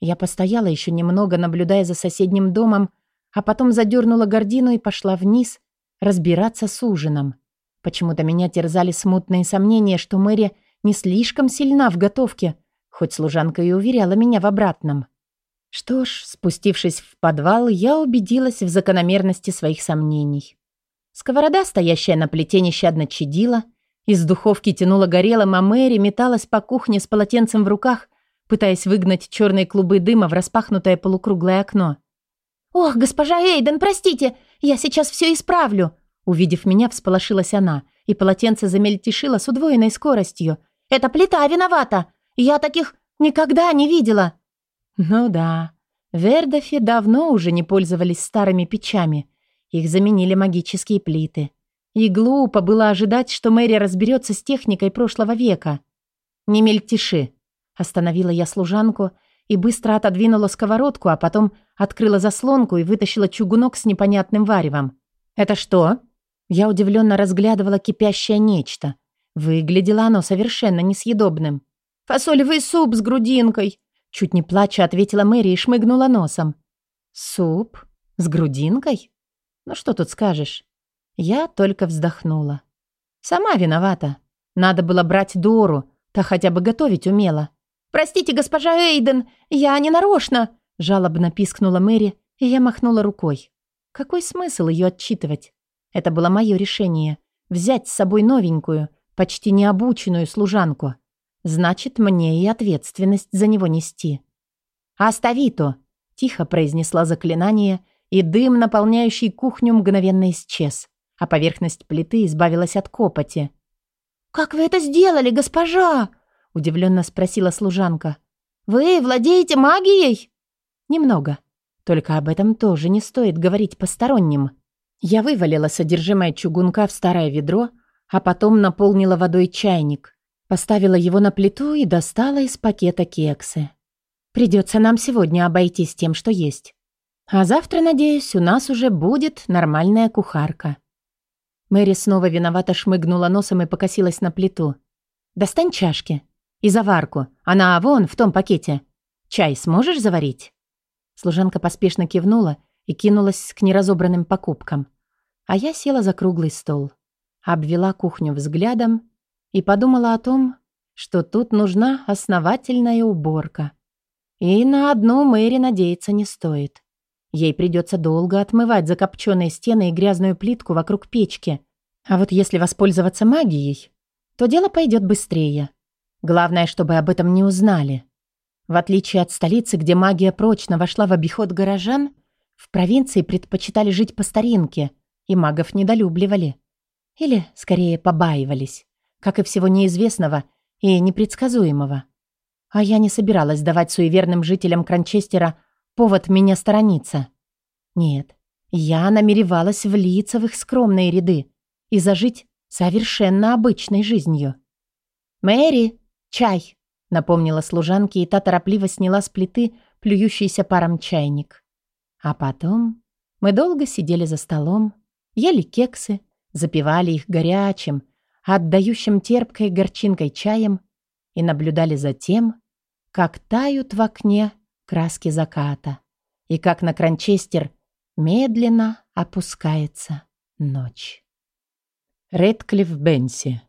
Я постояла еще немного, наблюдая за соседним домом, а потом задернула гордину и пошла вниз разбираться с ужином. Почему-то меня терзали смутные сомнения, что Мэри не слишком сильна в готовке, хоть служанка и уверяла меня в обратном. Что ж, спустившись в подвал, я убедилась в закономерности своих сомнений. Сковорода, стоящая на плите, нещадно чадила, из духовки тянуло горелым, а Мэри металась по кухне с полотенцем в руках, пытаясь выгнать черные клубы дыма в распахнутое полукруглое окно. «Ох, госпожа Эйден, простите, я сейчас все исправлю!» Увидев меня, всполошилась она, и полотенце замельтешило с удвоенной скоростью. «Это плита виновата! Я таких никогда не видела!» Ну да, в Эрдофе давно уже не пользовались старыми печами. Их заменили магические плиты. И глупо было ожидать, что Мэри разберется с техникой прошлого века. «Не мельтеши!» Остановила я служанку и быстро отодвинула сковородку, а потом открыла заслонку и вытащила чугунок с непонятным варевом. «Это что?» Я удивленно разглядывала кипящее нечто. Выглядело оно совершенно несъедобным. «Фасолевый суп с грудинкой!» Чуть не плача ответила Мэри и шмыгнула носом. «Суп? С грудинкой? Ну что тут скажешь?» Я только вздохнула. «Сама виновата. Надо было брать Дору, та хотя бы готовить умела». «Простите, госпожа Эйден, я не нарочно!» Жалобно пискнула Мэри, и я махнула рукой. Какой смысл ее отчитывать? Это было мое решение. Взять с собой новенькую, почти необученную служанку. Значит, мне и ответственность за него нести. «Остави-то!» — тихо произнесла заклинание, и дым, наполняющий кухню, мгновенно исчез, а поверхность плиты избавилась от копоти. «Как вы это сделали, госпожа?» — удивленно спросила служанка. «Вы владеете магией?» «Немного. Только об этом тоже не стоит говорить посторонним». Я вывалила содержимое чугунка в старое ведро, а потом наполнила водой чайник, поставила его на плиту и достала из пакета кексы. Придется нам сегодня обойтись тем, что есть. А завтра, надеюсь, у нас уже будет нормальная кухарка. Мэри снова виновато шмыгнула носом и покосилась на плиту. «Достань чашки и заварку. Она вон в том пакете. Чай сможешь заварить?» Служанка поспешно кивнула и кинулась к неразобранным покупкам. А я села за круглый стол, обвела кухню взглядом и подумала о том, что тут нужна основательная уборка. И на одну Мэри надеяться не стоит. Ей придется долго отмывать закопченные стены и грязную плитку вокруг печки. А вот если воспользоваться магией, то дело пойдет быстрее. Главное, чтобы об этом не узнали. В отличие от столицы, где магия прочно вошла в обиход горожан, в провинции предпочитали жить по старинке, и магов недолюбливали. Или, скорее, побаивались, как и всего неизвестного и непредсказуемого. А я не собиралась давать суеверным жителям Кранчестера повод меня сторониться. Нет, я намеревалась влиться в их скромные ряды и зажить совершенно обычной жизнью. «Мэри, чай!» напомнила служанке, и та торопливо сняла с плиты плюющийся паром чайник. А потом мы долго сидели за столом, ели кексы, запивали их горячим, отдающим терпкой горчинкой чаем и наблюдали за тем, как тают в окне краски заката и как на Кранчестер медленно опускается ночь. Редклифф Бенси.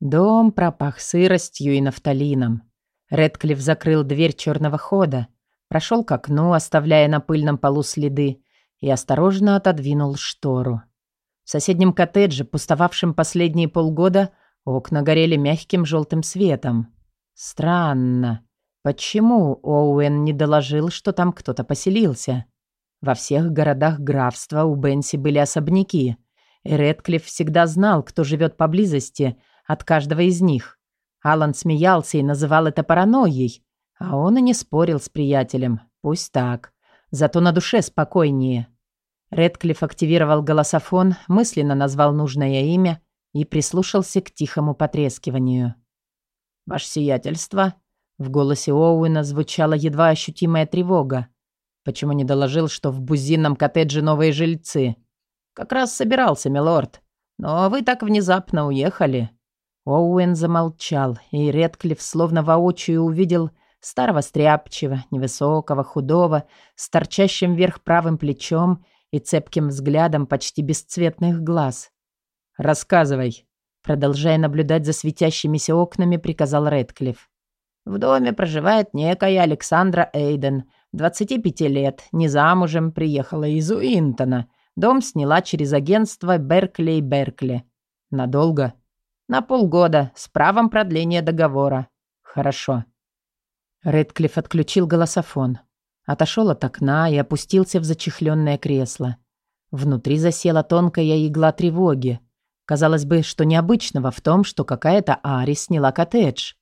Дом пропах сыростью и нафталином. Редклифф закрыл дверь черного хода, прошел к окну, оставляя на пыльном полу следы, и осторожно отодвинул штору. В соседнем коттедже, пустовавшем последние полгода, окна горели мягким желтым светом. Странно. Почему Оуэн не доложил, что там кто-то поселился? Во всех городах графства у Бенси были особняки, и Редклифф всегда знал, кто живет поблизости от каждого из них. Алан смеялся и называл это паранойей, а он и не спорил с приятелем. Пусть так. Зато на душе спокойнее. Редклифф активировал голософон, мысленно назвал нужное имя и прислушался к тихому потрескиванию. «Ваше сиятельство?» В голосе Оуэна звучала едва ощутимая тревога. Почему не доложил, что в бузинном коттедже новые жильцы? Как раз собирался, милорд. Но вы так внезапно уехали. Оуэн замолчал, и Редклифф словно воочию увидел старого стряпчего, невысокого, худого, с торчащим вверх правым плечом и цепким взглядом почти бесцветных глаз. «Рассказывай», продолжая наблюдать за светящимися окнами, приказал Редклифф. «В доме проживает некая Александра Эйден, 25 лет, не замужем, приехала из Уинтона. Дом сняла через агентство Беркли и Беркли. Надолго?» «На полгода, с правом продления договора». «Хорошо». Редклифф отключил голософон. Отошел от окна и опустился в зачехленное кресло. Внутри засела тонкая игла тревоги. Казалось бы, что необычного в том, что какая-то Ари сняла коттедж.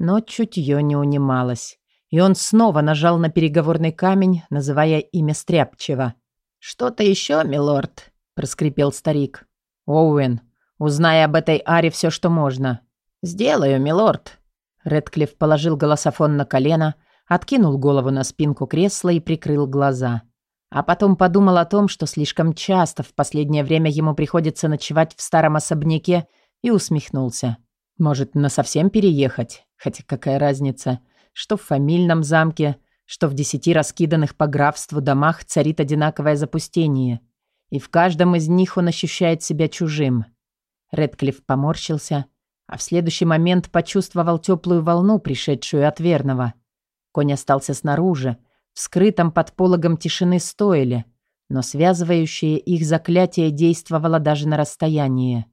Но чутье не унималось. И он снова нажал на переговорный камень, называя имя Стряпчева. «Что-то еще, милорд?» – проскрипел старик. «Оуэн, узнай об этой Аре все, что можно». «Сделаю, милорд». Редклифф положил голософон на колено – откинул голову на спинку кресла и прикрыл глаза. А потом подумал о том, что слишком часто в последнее время ему приходится ночевать в старом особняке, и усмехнулся. Может, насовсем переехать? Хотя какая разница, что в фамильном замке, что в десяти раскиданных по графству домах царит одинаковое запустение. И в каждом из них он ощущает себя чужим. Редклифф поморщился, а в следующий момент почувствовал теплую волну, пришедшую от верного – Конь остался снаружи, в скрытом под пологом тишины стойле, но связывающее их заклятие действовало даже на расстоянии.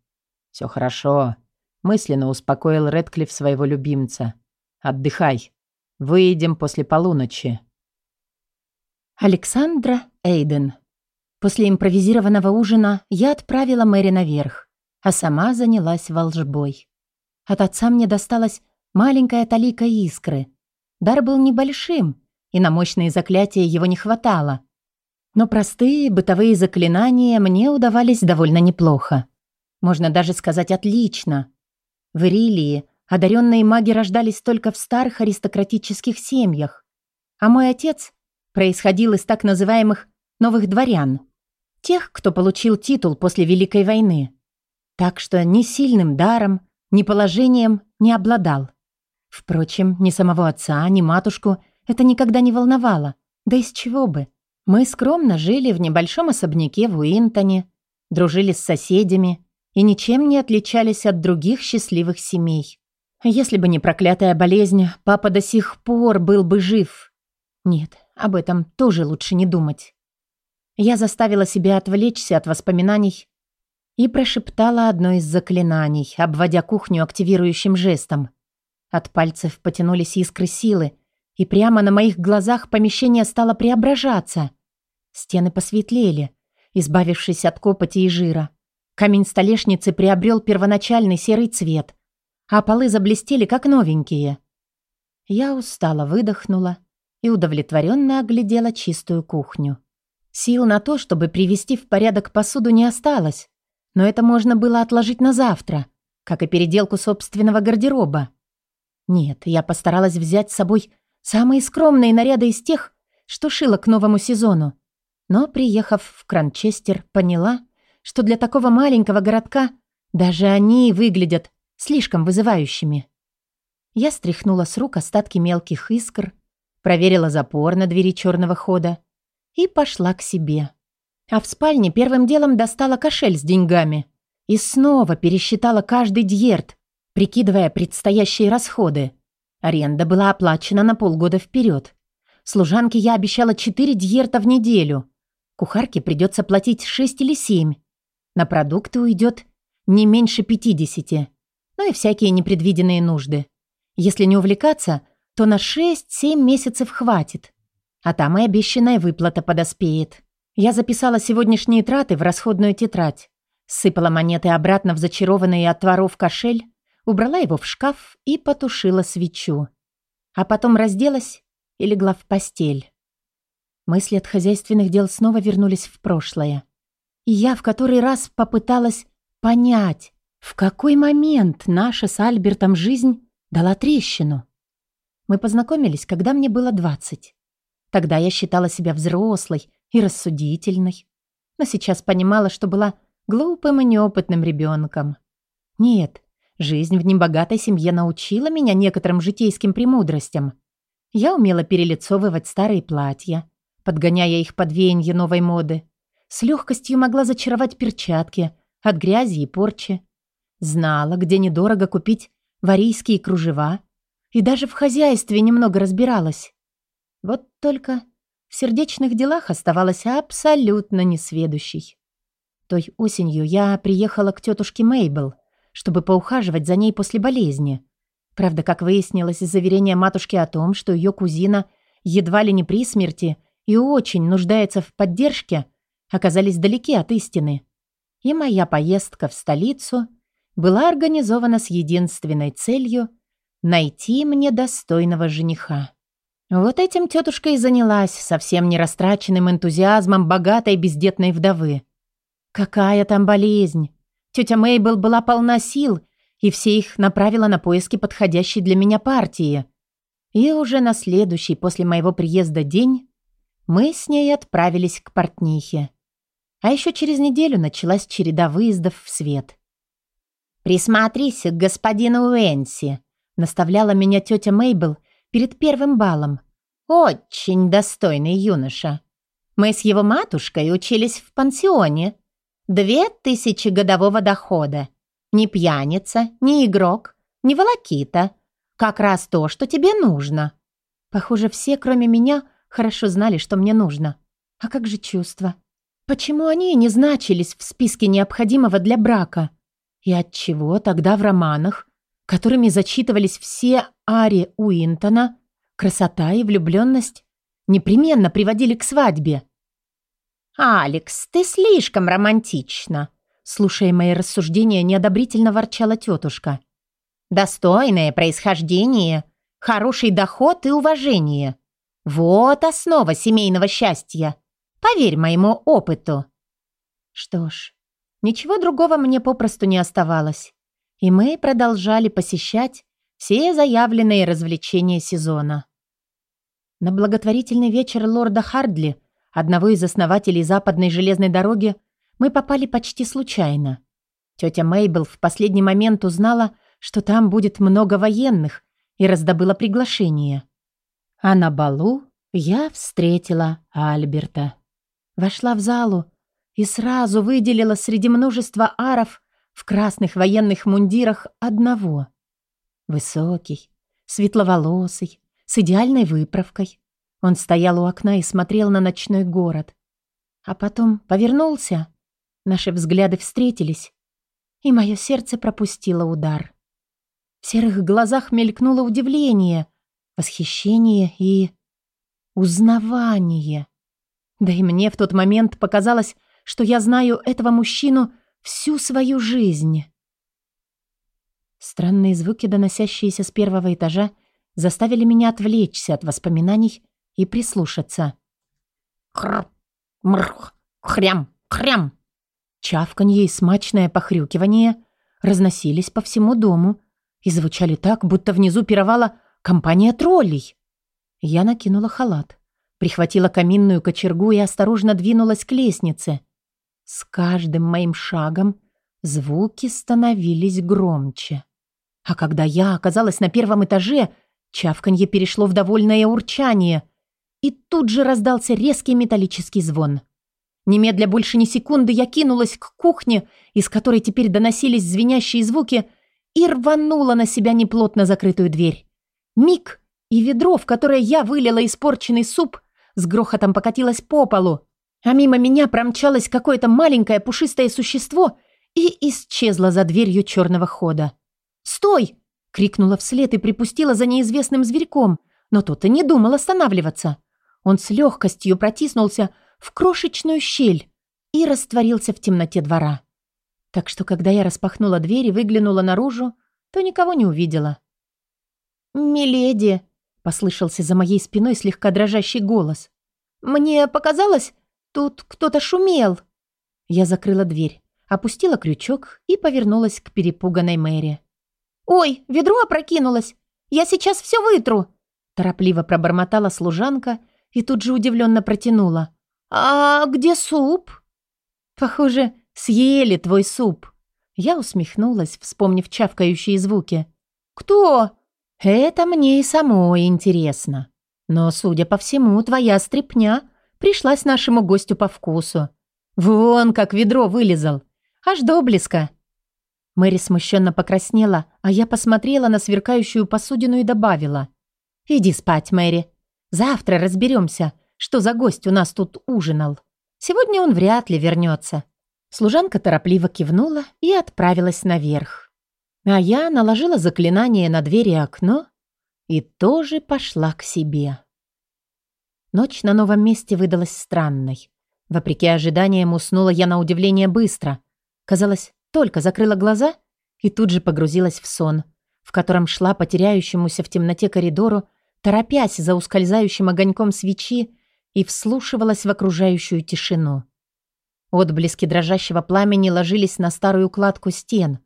«Все хорошо», — мысленно успокоил Редклифф своего любимца. «Отдыхай. Выйдем после полуночи». Александра Эйден. После импровизированного ужина я отправила Мэри наверх, а сама занялась волжбой. От отца мне досталась маленькая талика искры — Дар был небольшим, и на мощные заклятия его не хватало. Но простые бытовые заклинания мне удавались довольно неплохо. Можно даже сказать отлично. В Ирилии одаренные маги рождались только в старых аристократических семьях, а мой отец происходил из так называемых «новых дворян», тех, кто получил титул после Великой войны. Так что ни сильным даром, ни положением не обладал. Впрочем, ни самого отца, ни матушку это никогда не волновало. Да из чего бы? Мы скромно жили в небольшом особняке в Уинтоне, дружили с соседями и ничем не отличались от других счастливых семей. Если бы не проклятая болезнь, папа до сих пор был бы жив. Нет, об этом тоже лучше не думать. Я заставила себя отвлечься от воспоминаний и прошептала одно из заклинаний, обводя кухню активирующим жестом. От пальцев потянулись искры силы, и прямо на моих глазах помещение стало преображаться. Стены посветлели, избавившись от копоти и жира. Камень столешницы приобрел первоначальный серый цвет, а полы заблестели, как новенькие. Я устало выдохнула и удовлетворенно оглядела чистую кухню. Сил на то, чтобы привести в порядок посуду, не осталось, но это можно было отложить на завтра, как и переделку собственного гардероба. Нет, я постаралась взять с собой самые скромные наряды из тех, что шила к новому сезону. Но, приехав в Кранчестер, поняла, что для такого маленького городка даже они выглядят слишком вызывающими. Я стряхнула с рук остатки мелких искр, проверила запор на двери черного хода и пошла к себе. А в спальне первым делом достала кошель с деньгами и снова пересчитала каждый дьерт, прикидывая предстоящие расходы. Аренда была оплачена на полгода вперед. Служанке я обещала 4 дьерта в неделю. Кухарке придется платить 6 или 7. На продукты уйдет не меньше 50. Ну и всякие непредвиденные нужды. Если не увлекаться, то на 6-7 месяцев хватит. А там и обещанная выплата подоспеет. Я записала сегодняшние траты в расходную тетрадь, сыпала монеты обратно в зачарованный от воров кошель, убрала его в шкаф и потушила свечу. А потом разделась и легла в постель. Мысли от хозяйственных дел снова вернулись в прошлое. И я в который раз попыталась понять, в какой момент наша с Альбертом жизнь дала трещину. Мы познакомились, когда мне было двадцать. Тогда я считала себя взрослой и рассудительной, но сейчас понимала, что была глупым и неопытным ребенком. Нет, жизнь в небогатой семье научила меня некоторым житейским премудростям. Я умела перелицовывать старые платья, подгоняя их под веяние новой моды. С легкостью могла зачаровать перчатки от грязи и порчи. Знала, где недорого купить варийские кружева, и даже в хозяйстве немного разбиралась. Вот только в сердечных делах оставалась абсолютно несведущей. Той осенью я приехала к тетушке Мейбл, чтобы поухаживать за ней после болезни. Правда, как выяснилось, заверение матушки о том, что ее кузина едва ли не при смерти и очень нуждается в поддержке, оказались далеки от истины. И моя поездка в столицу была организована с единственной целью найти мне достойного жениха. Вот этим тетушка и занялась совсем не растраченным энтузиазмом богатой бездетной вдовы. Какая там болезнь! Тетя Мейбл была полна сил, и все их направила на поиски подходящей для меня партии. И уже на следующий после моего приезда день мы с ней отправились к портнихе. А еще через неделю началась череда выездов в свет. «Присмотрись к господину Уэнси», наставляла меня тетя Мейбл перед первым балом. Очень достойный юноша. Мы с его матушкой учились в пансионе. Две тысячи годового дохода. Ни пьяница, ни игрок, ни волокита. Как раз то, что тебе нужно. Похоже, все, кроме меня, хорошо знали, что мне нужно. А как же чувства? Почему они не значились в списке необходимого для брака? И от чего тогда в романах которыми зачитывались все Ари Уинтона, красота и влюбленность непременно приводили к свадьбе. «Алекс, ты слишком романтична», слушая мои рассуждения, неодобрительно ворчала тетушка. «Достойное происхождение, хороший доход и уважение. Вот основа семейного счастья. Поверь моему опыту». Что ж, ничего другого мне попросту не оставалось и мы продолжали посещать все заявленные развлечения сезона. На благотворительный вечер лорда Хардли, одного из основателей западной железной дороги, мы попали почти случайно. Тетя Мейбл в последний момент узнала, что там будет много военных, и раздобыла приглашение. А на балу я встретила Альберта. Вошла в залу и сразу выделила среди множества аров в красных военных мундирах одного. Высокий, светловолосый, с идеальной выправкой. Он стоял у окна и смотрел на ночной город. А потом повернулся. Наши взгляды встретились, и мое сердце пропустило удар. В серых глазах мелькнуло удивление, восхищение и узнавание. Да и мне в тот момент показалось, что я знаю этого мужчину всю свою жизнь. Странные звуки, доносящиеся с первого этажа, заставили меня отвлечься от воспоминаний и прислушаться. Хр, мрх, хрям, хрям. Чавканье и смачное похрюкивание разносились по всему дому, и звучали так, будто внизу пировала компания троллей. Я накинула халат, прихватила каминную кочергу и осторожно двинулась к лестнице. С каждым моим шагом звуки становились громче. А когда я оказалась на первом этаже, чавканье перешло в довольное урчание, и тут же раздался резкий металлический звон. Немедля больше ни секунды я кинулась к кухне, из которой теперь доносились звенящие звуки, и рванула на себя неплотно закрытую дверь. Миг, и ведро, в которое я вылила испорченный суп, с грохотом покатилось по полу, а мимо меня промчалось какое-то маленькое пушистое существо и исчезло за дверью черного хода. «Стой!» — крикнула вслед и припустила за неизвестным зверьком, но тот и не думал останавливаться. Он с легкостью протиснулся в крошечную щель и растворился в темноте двора. Так что, когда я распахнула дверь и выглянула наружу, то никого не увидела. «Миледи!» — послышался за моей спиной слегка дрожащий голос. «Мне показалось, тут кто-то шумел». Я закрыла дверь, опустила крючок и повернулась к перепуганной Мэри. «Ой, ведро опрокинулось! Я сейчас все вытру!» Торопливо пробормотала служанка и тут же удивленно протянула. «А где суп?» «Похоже, съели твой суп». Я усмехнулась, вспомнив чавкающие звуки. «Кто?» «Это мне и самой интересно. Но, судя по всему, твоя стряпня пришлась нашему гостю по вкусу. Вон как ведро вылезал. Аж до блеска». Мэри смущенно покраснела, а я посмотрела на сверкающую посудину и добавила. «Иди спать, Мэри. Завтра разберемся, что за гость у нас тут ужинал. Сегодня он вряд ли вернется. Служанка торопливо кивнула и отправилась наверх. А я наложила заклинание на дверь и окно и тоже пошла к себе. Ночь на новом месте выдалась странной. Вопреки ожиданиям уснула я на удивление быстро. Казалось, только закрыла глаза и тут же погрузилась в сон, в котором шла по теряющемуся в темноте коридору, торопясь за ускользающим огоньком свечи и вслушивалась в окружающую тишину. Отблески дрожащего пламени ложились на старую кладку стен,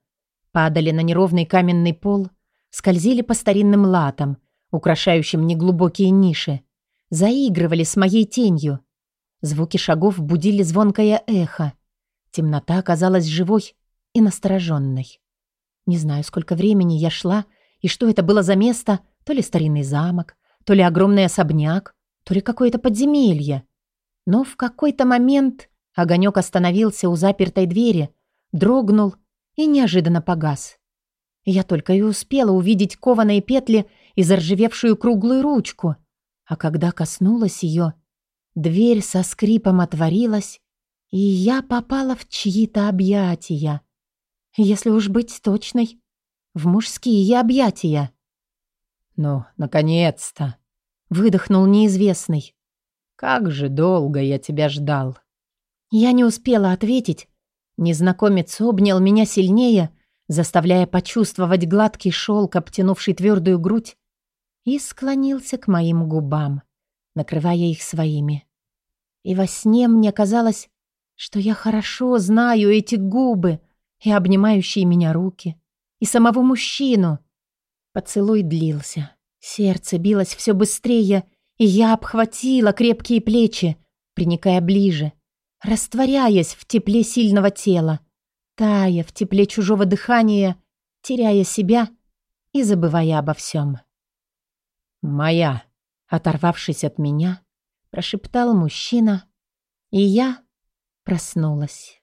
падали на неровный каменный пол, скользили по старинным латам, украшающим неглубокие ниши, заигрывали с моей тенью. Звуки шагов будили звонкое эхо. Темнота казалась живой и настороженной. Не знаю, сколько времени я шла и что это было за место, то ли старинный замок, то ли огромный особняк, то ли какое-то подземелье. Но в какой-то момент огонек остановился у запертой двери, дрогнул и неожиданно погас. Я только и успела увидеть кованые петли и заржавевшую круглую ручку. А когда коснулась ее, дверь со скрипом отворилась, и я попала в чьи-то объятия. Если уж быть точной, в мужские объятия. «Ну, наконец-то!» Выдохнул неизвестный. «Как же долго я тебя ждал!» Я не успела ответить. Незнакомец обнял меня сильнее, заставляя почувствовать гладкий шелк, обтянувший твердую грудь, и склонился к моим губам, накрывая их своими. И во сне мне казалось, что я хорошо знаю эти губы и обнимающие меня руки, и самого мужчину. Поцелуй длился. Сердце билось все быстрее, и я обхватила крепкие плечи, приникая ближе, растворяясь в тепле сильного тела, тая в тепле чужого дыхания, теряя себя и забывая обо всем. «Моя», оторвавшись от меня, прошептал мужчина, и я проснулась.